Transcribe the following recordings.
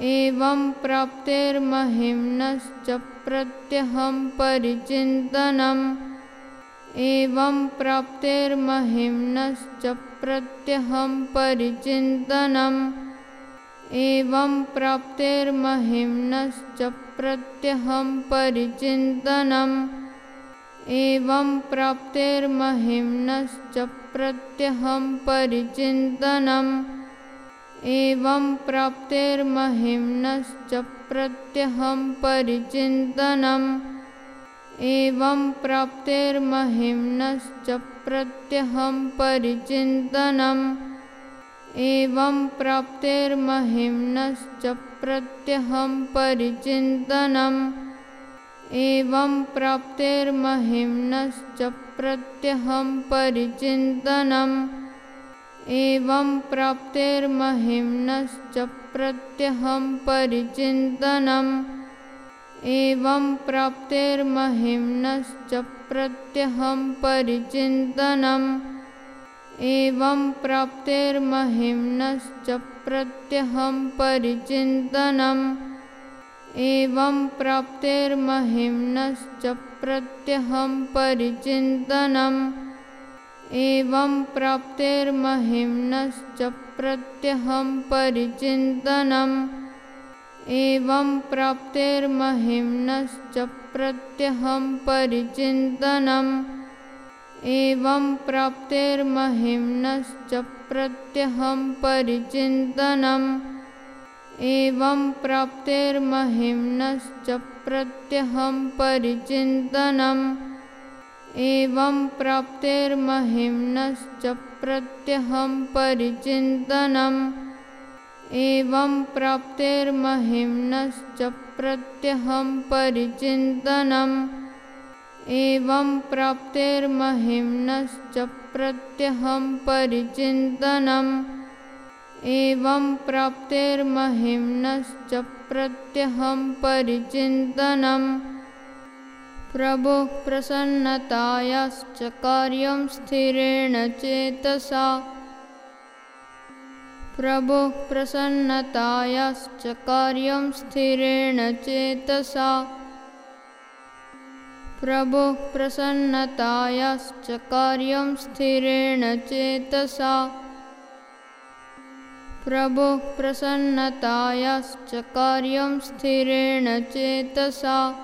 एवं प्राप्तेर्महिम्नश्च प्रत्यहं परिचिन्तनम्। एवं प्राप्तेर्महिम्नश्च प्रत्यहं परिचिन्तनम्। एवं प्राप्तेर्महिम्नश्च प्रत्यहं परिचिन्तनम्। एवं प्राप्तेर्महिम्नश्च प्रत्यहं परिचिन्तनम् एवं प्राप्तेर्महिम्नश्च प्रत्यहं परिचिन्तनम्। एवं प्राप्तेर्महिम्नश्च प्रत्यहं परिचिन्तनम्। एवं प्राप्तेर्महिम्नश्च प्रत्यहं परिचिन्तनम्। एवं प्राप्तेर्महिम्नश्च प्रत्यहं परिचिन्तनम् एवं प्राप्तेर्महिम्नश्च प्रत्यहं परिचिन्तनम्। एवं प्राप्तेर्महिम्नश्च प्रत्यहं परिचिन्तनम्। एवं प्राप्तेर्महिम्नश्च प्रत्यहं परिचिन्तनम्। एवं प्राप्तेर्महिम्नश्च प्रत्यहं परिचिन्तनम् एवं प्राप्तेर्महिम्नश्च प्रत्यहं परिचिन्तनम्। एवं प्राप्तेर्महिम्नश्च प्रत्यहं परिचिन्तनम्। एवं प्राप्तेर्महिम्नश्च प्रत्यहं परिचिन्तनम्। एवं प्राप्तेर्महिम्नश्च प्रत्यहं परिचिन्तनम् एवं प्राप्तेर्महिम्नश्च प्रत्यहं परिचिन्तनम्। एवं प्राप्तेर्महिम्नश्च प्रत्यहं परिचिन्तनम्। एवं प्राप्तेर्महिम्नश्च प्रत्यहं परिचिन्तनम्। एवं प्राप्तेर्महिम्नश्च प्रत्यहं परिचिन्तनम् प्रभुः प्रसन्नतायाश्च कार्यं स्थिरेण चेतसा। प्रभुः प्रसन्नतायाश्च कार्यं स्थिरेण चेतसा। प्रभुः प्रसन्नतायाश्च कार्यं स्थिरेण चेतसा। प्रभुः प्रसन्नतायाश्च कार्यं स्थिरेण चेतसा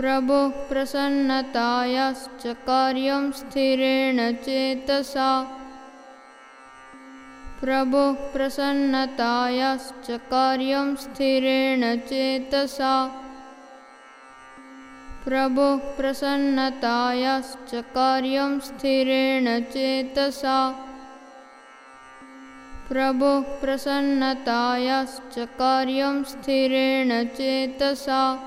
प्रभुः प्रसन्नतायाश्च कार्यं स्थिरेण चेतसा। प्रभुः प्रसन्नतायाश्च कार्यं स्थिरेण चेतसा। प्रभुः प्रसन्नतायाश्च कार्यं स्थिरेण चेतसा। प्रभुः प्रसन्नतायाश्च कार्यं स्थिरेण चेतसा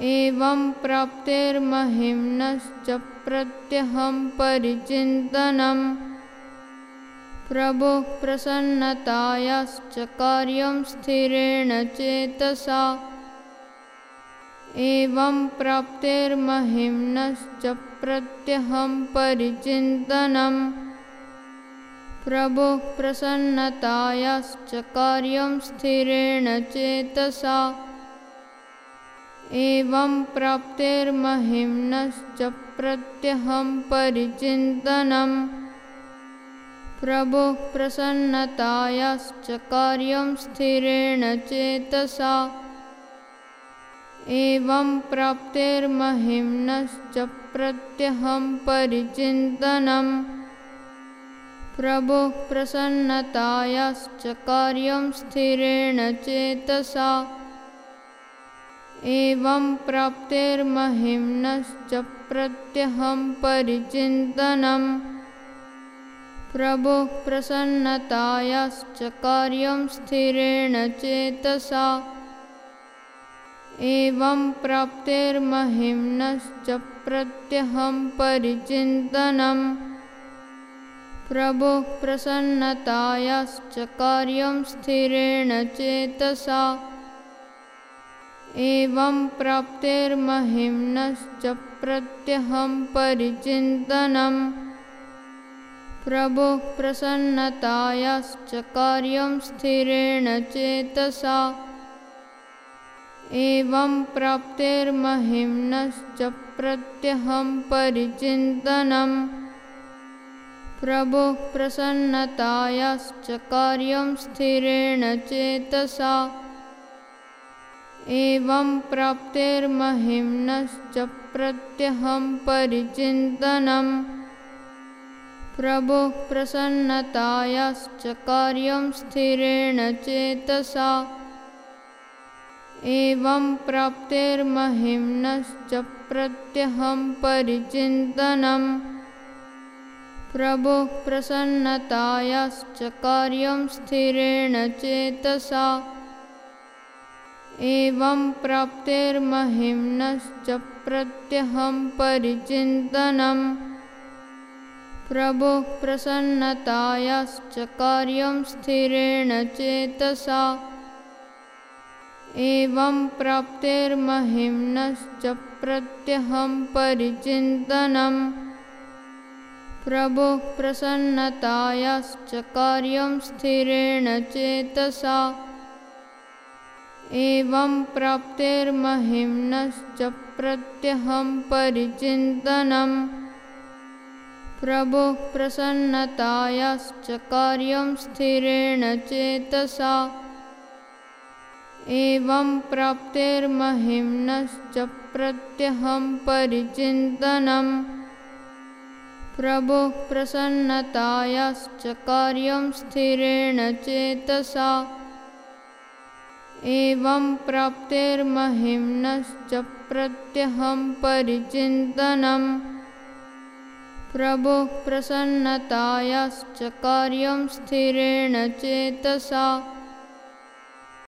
एवं प्राप्तेर्महिम्नश्च प्रत्यहं प्रसन्नतायाश्च कार्यं स्थिरेण चेतसा। एवं प्राप्तेर्महिम्नश्च प्रत्यहं परिचिन्तनम् प्रभुः प्रसन्नतायाश्च कार्यं स्थिरेण चेतसा एवं प्राप्तेर्महिम्नश्च प्रत्यहं परिचिन्तनम् प्रभुः प्रसन्नतायाश्च कार्यं स्थिरेण चेतसा। एवं प्राप्तेर्महिम्नश्च प्रत्यहं परिचिन्तनम् प्रभुः प्रसन्नतायाश्च कार्यं स्थिरेण चेतसा एवं प्राप्तेर्महिम्नश्च प्रत्यहं परिचिन्तनम्। प्रभुः प्रसन्नतायाश्च कार्यं स्थिरेण चेतसा। एवं प्राप्तेर्महिम्नश्च प्रत्यहं परिचिन्तनम्। प्रभुः प्रसन्नतायाश्च कार्यं स्थिरेण चेतसा एवं प्राप्तेर्महिम्नश्च प्रत्यहं परिचिन्तनम् प्रभुः प्रसन्नतायाश्च कार्यं स्थिरेण चेतसा। एवं प्राप्तेर्महिम्नश्च प्रत्यहं परिचिन्तनम् प्रभुः प्रसन्नतायाश्च कार्यं स्थिरेण चेतसा एवं प्राप्तेर्महिम्नश्च प्रत्यहं प्रसन्नतायाश्च कार्यं स्थिरेण चेतसा। एवं प्राप्तेर्महिम्नश्च प्रत्यहं परिचिन्तनम् प्रभुः प्रसन्नतायाश्च कार्यं स्थिरेण चेतसा एवं प्राप्तेर्महिम्नश्च प्रत्यहं परिचिन्तनम् प्रभुः प्रसन्नतायाश्च कार्यं स्थिरेण चेतसा। एवं प्राप्तेर्महिम्नश्च प्रत्यहं परिचिन्तनम् प्रभुः प्रसन्नतायाश्च कार्यं स्थिरेण चेतसा एवं प्राप्तेर्महिम्नश्च प्रत्यहं परिचिन्तनम् प्रभुः प्रसन्नतायाश्च कार्यं स्थिरेण चेतसा। एवं प्राप्तेर्महिम्नश्च प्रत्यहं परिचिन्तनम् प्रभुः प्रसन्नतायाश्च कार्यं स्थिरेण चेतसा एवं प्राप्तेर्महिम्नश्च प्रत्यहं परिचिन्तनम्। प्रभुः प्रसन्नतायाश्च कार्यं स्थिरेण चेतसा